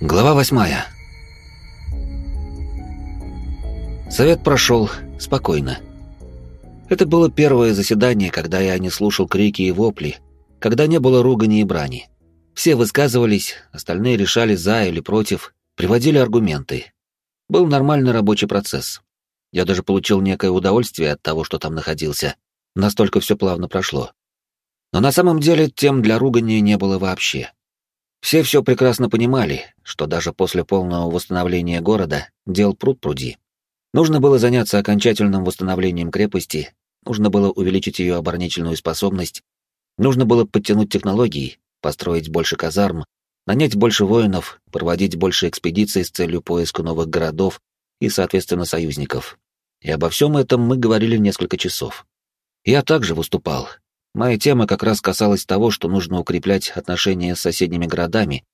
Глава восьмая. Совет прошел спокойно. Это было первое заседание, когда я не слушал крики и вопли, когда не было ругани и брани. Все высказывались, остальные решали за или против, приводили аргументы. Был нормальный рабочий процесс. Я даже получил некое удовольствие от того, что там находился. Настолько все плавно прошло. Но на самом деле тем для ругани не было вообще. Все все прекрасно понимали, что даже после полного восстановления города дел пруд пруди. Нужно было заняться окончательным восстановлением крепости, нужно было увеличить ее оборонительную способность, нужно было подтянуть технологии, построить больше казарм, нанять больше воинов, проводить больше экспедиций с целью поиска новых городов и, соответственно, союзников. И обо всем этом мы говорили несколько часов. Я также выступал, Моя тема как раз касалась того, что нужно укреплять отношения с соседними городами,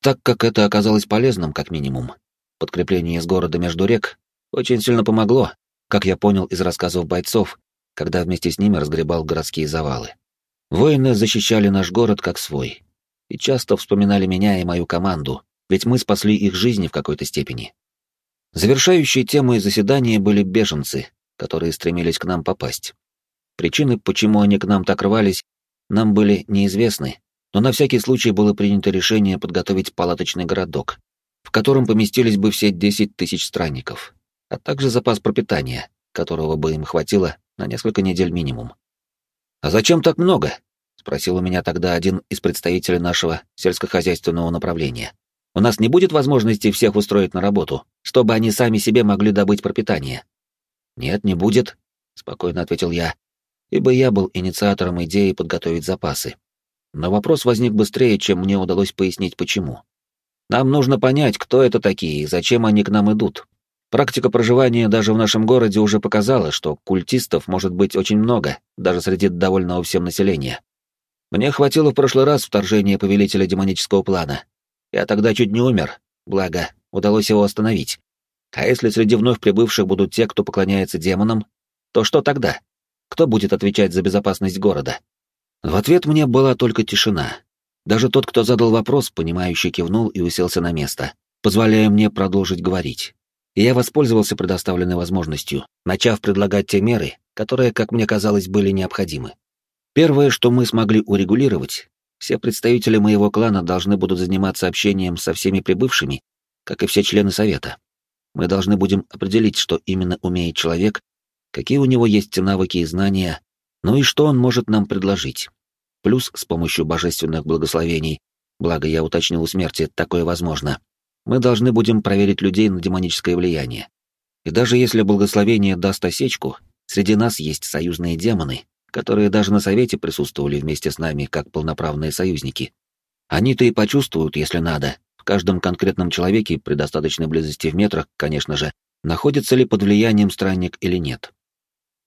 так как это оказалось полезным, как минимум. Подкрепление из города между рек очень сильно помогло, как я понял из рассказов бойцов, когда вместе с ними разгребал городские завалы. Воины защищали наш город как свой. И часто вспоминали меня и мою команду, ведь мы спасли их жизни в какой-то степени. Завершающей темой заседания были беженцы, которые стремились к нам попасть. Причины, почему они к нам так рвались, нам были неизвестны, но на всякий случай было принято решение подготовить палаточный городок, в котором поместились бы все 10 тысяч странников, а также запас пропитания, которого бы им хватило на несколько недель минимум. «А зачем так много?» — спросил у меня тогда один из представителей нашего сельскохозяйственного направления. «У нас не будет возможности всех устроить на работу, чтобы они сами себе могли добыть пропитание?» «Нет, не будет», — спокойно ответил я, ибо я был инициатором идеи подготовить запасы. Но вопрос возник быстрее, чем мне удалось пояснить почему. Нам нужно понять, кто это такие и зачем они к нам идут. Практика проживания даже в нашем городе уже показала, что культистов может быть очень много, даже среди довольного всем населения. Мне хватило в прошлый раз вторжения повелителя демонического плана. Я тогда чуть не умер, благо, удалось его остановить. А если среди вновь прибывших будут те, кто поклоняется демонам, то что тогда? Кто будет отвечать за безопасность города? В ответ мне была только тишина. Даже тот, кто задал вопрос, понимающий кивнул и уселся на место, позволяя мне продолжить говорить. И я воспользовался предоставленной возможностью, начав предлагать те меры, которые, как мне казалось, были необходимы. Первое, что мы смогли урегулировать, все представители моего клана должны будут заниматься общением со всеми прибывшими, как и все члены совета. Мы должны будем определить, что именно умеет человек, какие у него есть навыки и знания, ну и что он может нам предложить. Плюс с помощью божественных благословений, благо я уточнил у смерти, такое возможно, мы должны будем проверить людей на демоническое влияние. И даже если благословение даст осечку, среди нас есть союзные демоны, которые даже на совете присутствовали вместе с нами как полноправные союзники. Они-то и почувствуют, если надо, в каждом конкретном человеке при достаточной близости в метрах, конечно же, находится ли под влиянием странник или нет.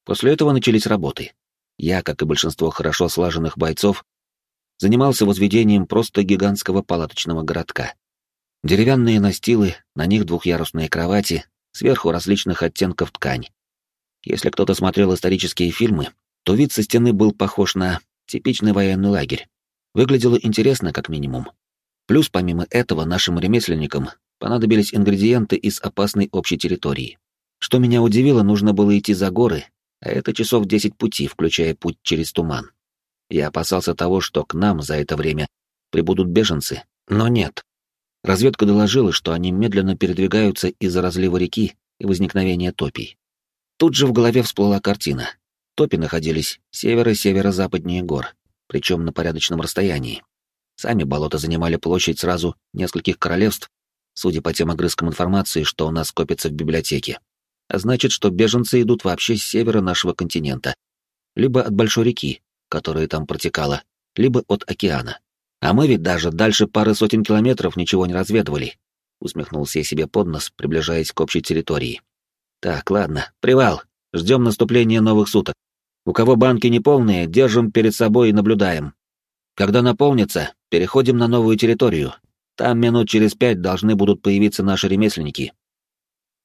После этого начались работы. Я, как и большинство хорошо слаженных бойцов, занимался возведением просто гигантского палаточного городка. Деревянные настилы, на них двухъярусные кровати, сверху различных оттенков ткань. Если кто-то смотрел исторические фильмы, то вид со стены был похож на типичный военный лагерь. Выглядело интересно, как минимум. Плюс, помимо этого, нашим ремесленникам понадобились ингредиенты из опасной общей территории. Что меня удивило, нужно было идти за горы а это часов десять пути, включая путь через туман. Я опасался того, что к нам за это время прибудут беженцы, но нет. Разведка доложила, что они медленно передвигаются из-за разлива реки и возникновения топий. Тут же в голове всплыла картина. Топи находились северо-северо-западнее гор, причем на порядочном расстоянии. Сами болота занимали площадь сразу нескольких королевств, судя по тем огрызкам информации, что у нас копится в библиотеке а значит, что беженцы идут вообще с севера нашего континента. Либо от большой реки, которая там протекала, либо от океана. А мы ведь даже дальше пары сотен километров ничего не разведывали. Усмехнулся я себе под нос, приближаясь к общей территории. Так, ладно, привал. Ждем наступления новых суток. У кого банки неполные, держим перед собой и наблюдаем. Когда наполнится, переходим на новую территорию. Там минут через пять должны будут появиться наши ремесленники.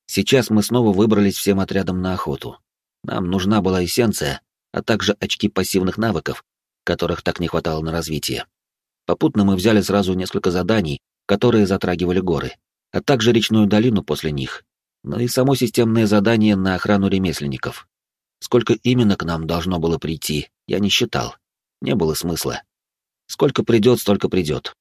Сейчас мы снова выбрались всем отрядом на охоту. Нам нужна была эссенция, а также очки пассивных навыков, которых так не хватало на развитие. Попутно мы взяли сразу несколько заданий, которые затрагивали горы, а также речную долину после них, но и само системное задание на охрану ремесленников. Сколько именно к нам должно было прийти, я не считал. Не было смысла. Сколько придет, столько придет.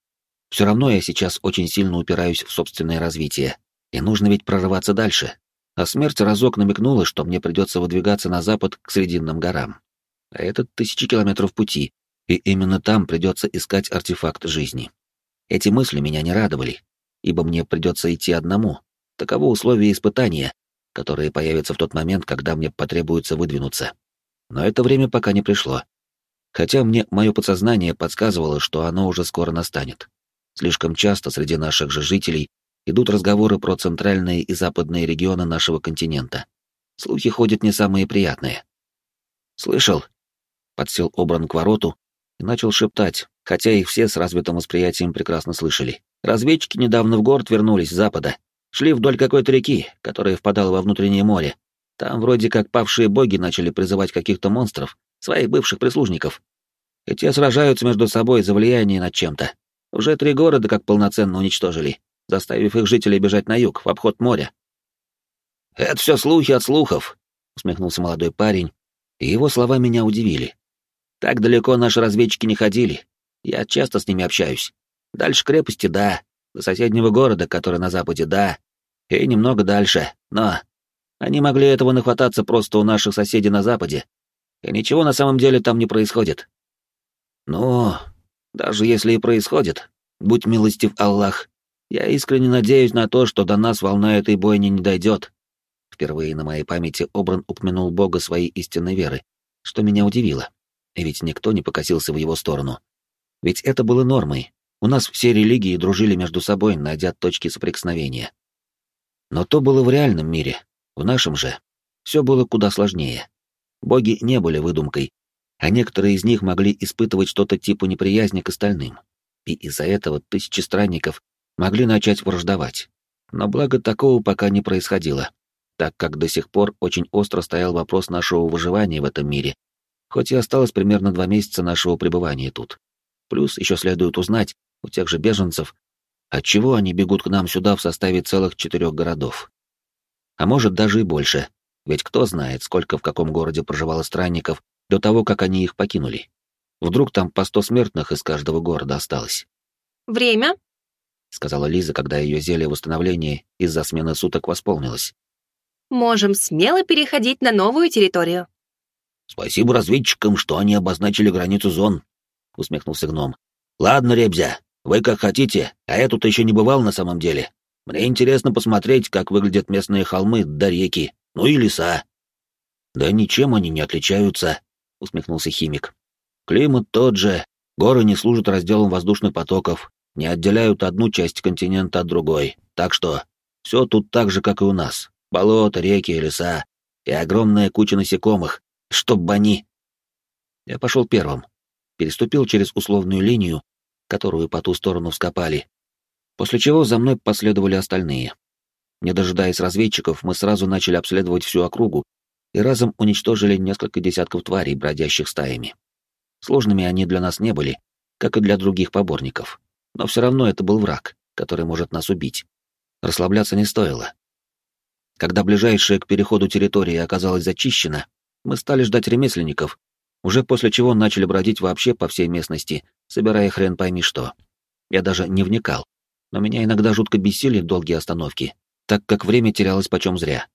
Все равно я сейчас очень сильно упираюсь в собственное развитие, и нужно ведь прорываться дальше. А смерть разок намекнула, что мне придется выдвигаться на запад к Срединным горам. А это тысячи километров пути, и именно там придется искать артефакт жизни. Эти мысли меня не радовали, ибо мне придется идти одному. Таково условие испытания, которые появятся в тот момент, когда мне потребуется выдвинуться. Но это время пока не пришло. Хотя мне мое подсознание подсказывало, что оно уже скоро настанет. Слишком часто среди наших же жителей идут разговоры про центральные и западные регионы нашего континента. Слухи ходят не самые приятные. «Слышал?» Подсел Обран к вороту и начал шептать, хотя их все с развитым восприятием прекрасно слышали. Разведчики недавно в город вернулись с запада. Шли вдоль какой-то реки, которая впадала во внутреннее море. Там вроде как павшие боги начали призывать каких-то монстров, своих бывших прислужников. И те сражаются между собой за влияние над чем-то. Уже три города как полноценно уничтожили, заставив их жителей бежать на юг, в обход моря. «Это все слухи от слухов», — усмехнулся молодой парень, и его слова меня удивили. «Так далеко наши разведчики не ходили. Я часто с ними общаюсь. Дальше крепости — да, до соседнего города, который на западе — да, и немного дальше, но они могли этого нахвататься просто у наших соседей на западе, и ничего на самом деле там не происходит. Но даже если и происходит, будь милостив Аллах, я искренне надеюсь на то, что до нас волна этой бойни не дойдет. Впервые на моей памяти Обран упомянул Бога своей истинной веры, что меня удивило. И ведь никто не покосился в его сторону. Ведь это было нормой. У нас все религии дружили между собой, найдя точки соприкосновения. Но то было в реальном мире, в нашем же. Все было куда сложнее. Боги не были выдумкой, а некоторые из них могли испытывать что-то типа неприязни к остальным. И из-за этого тысячи странников могли начать враждовать. Но благо такого пока не происходило, так как до сих пор очень остро стоял вопрос нашего выживания в этом мире, хоть и осталось примерно два месяца нашего пребывания тут. Плюс еще следует узнать у тех же беженцев, Отчего они бегут к нам сюда в составе целых четырех городов? А может, даже и больше, ведь кто знает, сколько в каком городе проживало странников до того, как они их покинули. Вдруг там по сто смертных из каждого города осталось. «Время?» — сказала Лиза, когда ее зелье восстановления из-за смены суток восполнилось. «Можем смело переходить на новую территорию». «Спасибо разведчикам, что они обозначили границу зон», — усмехнулся гном. «Ладно, Ребзя, вы как хотите, а я тут еще не бывал на самом деле. Мне интересно посмотреть, как выглядят местные холмы да реки, ну и леса». «Да ничем они не отличаются», — усмехнулся химик. «Климат тот же, горы не служат разделом воздушных потоков, не отделяют одну часть континента от другой, так что все тут так же, как и у нас. Болота, реки, леса и огромная куча насекомых, чтоб они...» Я пошел первым, переступил через условную линию которую по ту сторону вскопали, после чего за мной последовали остальные. Не дожидаясь разведчиков, мы сразу начали обследовать всю округу и разом уничтожили несколько десятков тварей, бродящих стаями. Сложными они для нас не были, как и для других поборников, но все равно это был враг, который может нас убить. Расслабляться не стоило. Когда ближайшая к переходу территория оказалась зачищена, мы стали ждать ремесленников, уже после чего начали бродить вообще по всей местности, собирая хрен пойми что. Я даже не вникал, но меня иногда жутко бесили долгие остановки, так как время терялось почем зря.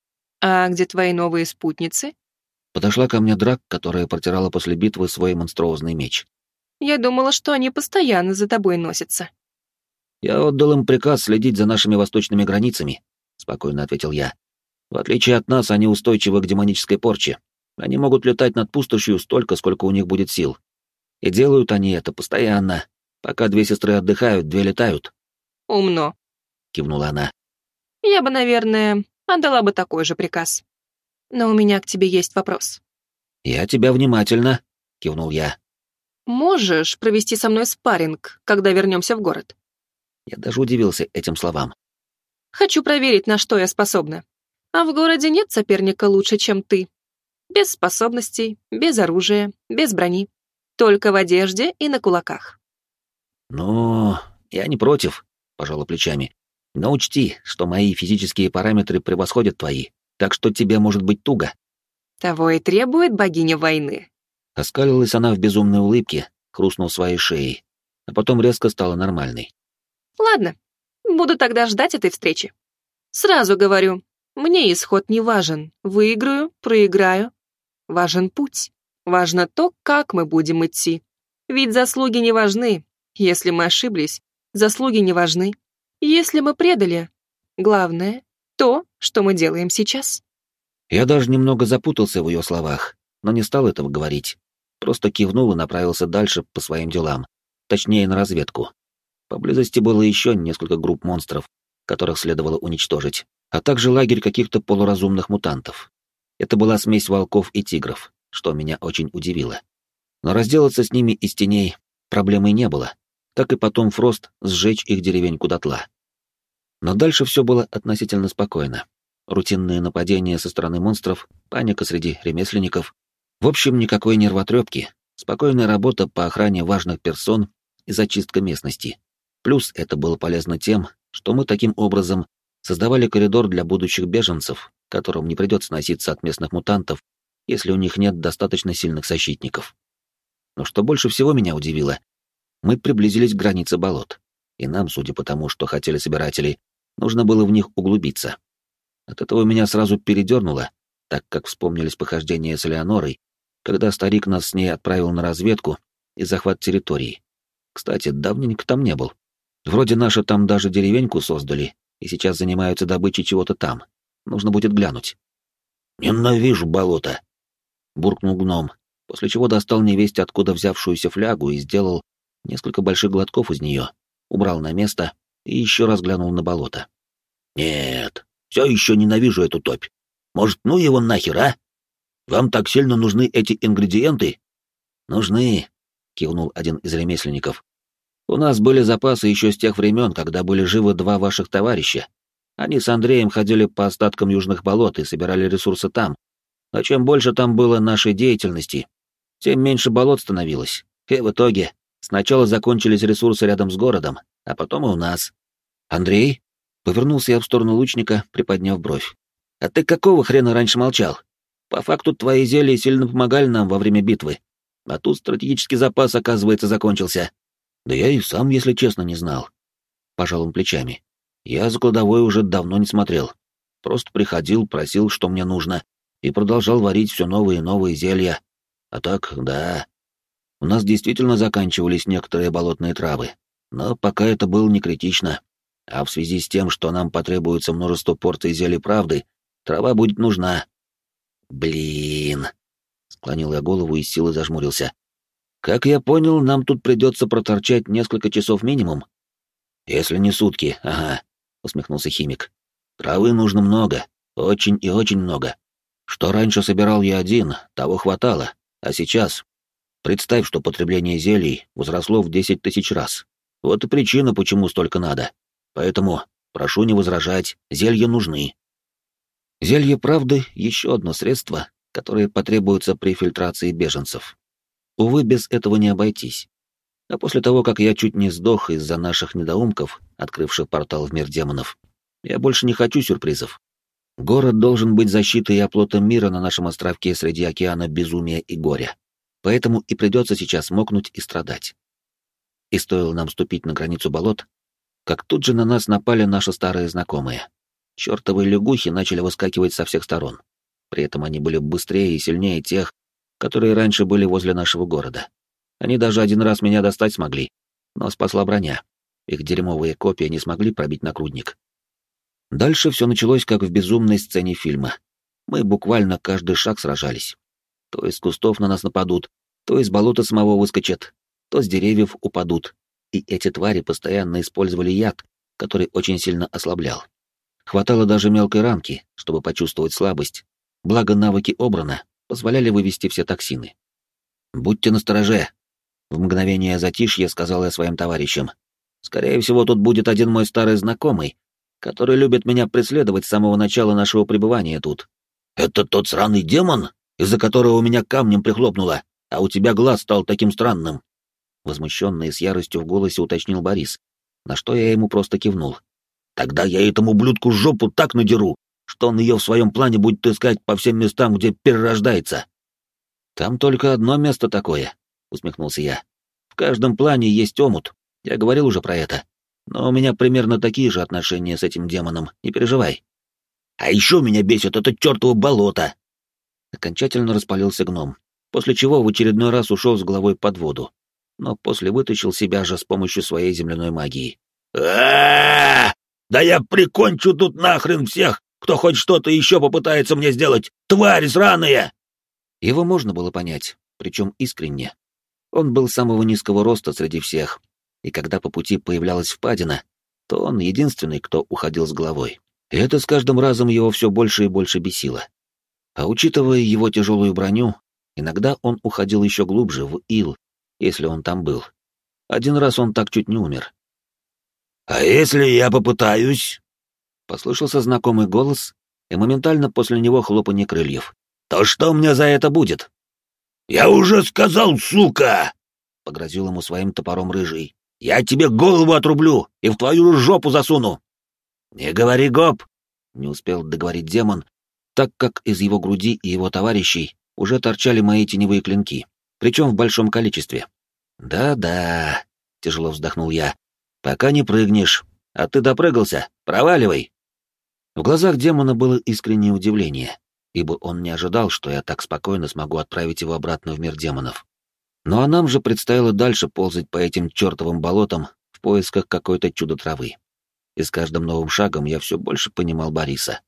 «А где твои новые спутницы?» Подошла ко мне Драк, которая протирала после битвы свой монструозный меч. «Я думала, что они постоянно за тобой носятся». «Я отдал им приказ следить за нашими восточными границами», — спокойно ответил я. «В отличие от нас, они устойчивы к демонической порче. Они могут летать над пустошью столько, сколько у них будет сил. И делают они это постоянно. Пока две сестры отдыхают, две летают. «Умно», — кивнула она. «Я бы, наверное, отдала бы такой же приказ. Но у меня к тебе есть вопрос». «Я тебя внимательно», — кивнул я. «Можешь провести со мной спарринг, когда вернемся в город?» Я даже удивился этим словам. «Хочу проверить, на что я способна. А в городе нет соперника лучше, чем ты. Без способностей, без оружия, без брони. Только в одежде и на кулаках. «Ну, я не против», — пожала плечами. «Но учти, что мои физические параметры превосходят твои, так что тебе может быть туго». «Того и требует богиня войны». Оскалилась она в безумной улыбке, хрустнув своей шеей, а потом резко стала нормальной. «Ладно, буду тогда ждать этой встречи. Сразу говорю, мне исход не важен. Выиграю, проиграю. Важен путь. Важно то, как мы будем идти. Ведь заслуги не важны. Если мы ошиблись, заслуги не важны. Если мы предали, главное — то, что мы делаем сейчас. Я даже немного запутался в ее словах, но не стал этого говорить. Просто кивнул и направился дальше по своим делам, точнее на разведку. Поблизости было еще несколько групп монстров, которых следовало уничтожить, а также лагерь каких-то полуразумных мутантов. Это была смесь волков и тигров, что меня очень удивило. Но разделаться с ними из теней проблемы не было, так и потом Фрост сжечь их деревеньку дотла. Но дальше все было относительно спокойно. Рутинные нападения со стороны монстров, паника среди ремесленников. В общем, никакой нервотрепки, спокойная работа по охране важных персон и зачистка местности. Плюс это было полезно тем, что мы таким образом создавали коридор для будущих беженцев, которым не придется носиться от местных мутантов, если у них нет достаточно сильных защитников. Но что больше всего меня удивило, мы приблизились к границе болот, и нам, судя по тому, что хотели собиратели, нужно было в них углубиться. От этого меня сразу передернуло, так как вспомнились похождения с Элеонорой, когда старик нас с ней отправил на разведку и захват территории. Кстати, давненько там не был. Вроде наши там даже деревеньку создали, и сейчас занимаются добычей чего-то там. Нужно будет глянуть. «Ненавижу болото!» — буркнул гном, после чего достал невесть откуда взявшуюся флягу и сделал несколько больших глотков из нее, убрал на место и еще раз глянул на болото. «Нет, все еще ненавижу эту топь. Может, ну его нахер, а? Вам так сильно нужны эти ингредиенты?» «Нужны», — кивнул один из ремесленников. У нас были запасы еще с тех времен, когда были живы два ваших товарища. Они с Андреем ходили по остаткам южных болот и собирали ресурсы там. Но чем больше там было нашей деятельности, тем меньше болот становилось. И в итоге сначала закончились ресурсы рядом с городом, а потом и у нас. Андрей? Повернулся я в сторону лучника, приподняв бровь. А ты какого хрена раньше молчал? По факту твои зелья сильно помогали нам во время битвы. А тут стратегический запас, оказывается, закончился. Да я и сам, если честно, не знал. Пожал он плечами. Я за кладовой уже давно не смотрел. Просто приходил, просил, что мне нужно, и продолжал варить все новые и новые зелья. А так, да. У нас действительно заканчивались некоторые болотные травы, но пока это было не критично. А в связи с тем, что нам потребуется множество порций зелий правды, трава будет нужна. Блин. Склонил я голову и силой зажмурился. Как я понял, нам тут придется проторчать несколько часов минимум. Если не сутки, ага, усмехнулся химик. Травы нужно много, очень и очень много. Что раньше собирал я один, того хватало, а сейчас... Представь, что потребление зелий возросло в десять тысяч раз. Вот и причина, почему столько надо. Поэтому прошу не возражать, зелья нужны. Зелье правды — еще одно средство, которое потребуется при фильтрации беженцев. Увы, без этого не обойтись. А после того, как я чуть не сдох из-за наших недоумков, открывших портал в мир демонов, я больше не хочу сюрпризов. Город должен быть защитой и оплотом мира на нашем островке среди океана безумия и горя. Поэтому и придется сейчас мокнуть и страдать. И стоило нам ступить на границу болот, как тут же на нас напали наши старые знакомые. Чёртовы лягухи начали выскакивать со всех сторон. При этом они были быстрее и сильнее тех, которые раньше были возле нашего города. Они даже один раз меня достать смогли, но спасла броня. Их дерьмовые копии не смогли пробить накрудник. Дальше все началось как в безумной сцене фильма. Мы буквально каждый шаг сражались. То из кустов на нас нападут, то из болота самого выскочат, то с деревьев упадут. И эти твари постоянно использовали яд, который очень сильно ослаблял. Хватало даже мелкой ранки, чтобы почувствовать слабость. Благо навыки Обрана позволяли вывести все токсины. «Будьте настороже!» В мгновение затишья сказал я своим товарищам. «Скорее всего, тут будет один мой старый знакомый, который любит меня преследовать с самого начала нашего пребывания тут». «Это тот сраный демон, из-за которого меня камнем прихлопнуло, а у тебя глаз стал таким странным?» Возмущенный с яростью в голосе уточнил Борис, на что я ему просто кивнул. «Тогда я этому ублюдку жопу так надеру, что он ее в своем плане будет искать по всем местам, где перерождается». «Там только одно место такое», — усмехнулся я. «В каждом плане есть омут, я говорил уже про это. Но у меня примерно такие же отношения с этим демоном, не переживай». «А еще меня бесит это чертово болото!» Окончательно распалился гном, после чего в очередной раз ушел с головой под воду, но после вытащил себя же с помощью своей земляной магии. а Да я прикончу тут нахрен всех, кто хоть что-то еще попытается мне сделать! Тварь сраная!» Его можно было понять, причем искренне. Он был самого низкого роста среди всех, и когда по пути появлялась впадина, то он единственный, кто уходил с головой. И это с каждым разом его все больше и больше бесило. А учитывая его тяжелую броню, иногда он уходил еще глубже, в ил, если он там был. Один раз он так чуть не умер. «А если я попытаюсь?» Послышался знакомый голос, и моментально после него хлопанье крыльев. «То что мне за это будет?» «Я уже сказал, сука!» — погрозил ему своим топором рыжий. «Я тебе голову отрублю и в твою жопу засуну!» «Не говори гоп!» — не успел договорить демон, так как из его груди и его товарищей уже торчали мои теневые клинки, причем в большом количестве. «Да-да», — тяжело вздохнул я, — «пока не прыгнешь, а ты допрыгался, проваливай». В глазах демона было искреннее удивление, ибо он не ожидал, что я так спокойно смогу отправить его обратно в мир демонов. Ну а нам же предстояло дальше ползать по этим чертовым болотам в поисках какой-то чудо-травы. И с каждым новым шагом я все больше понимал Бориса.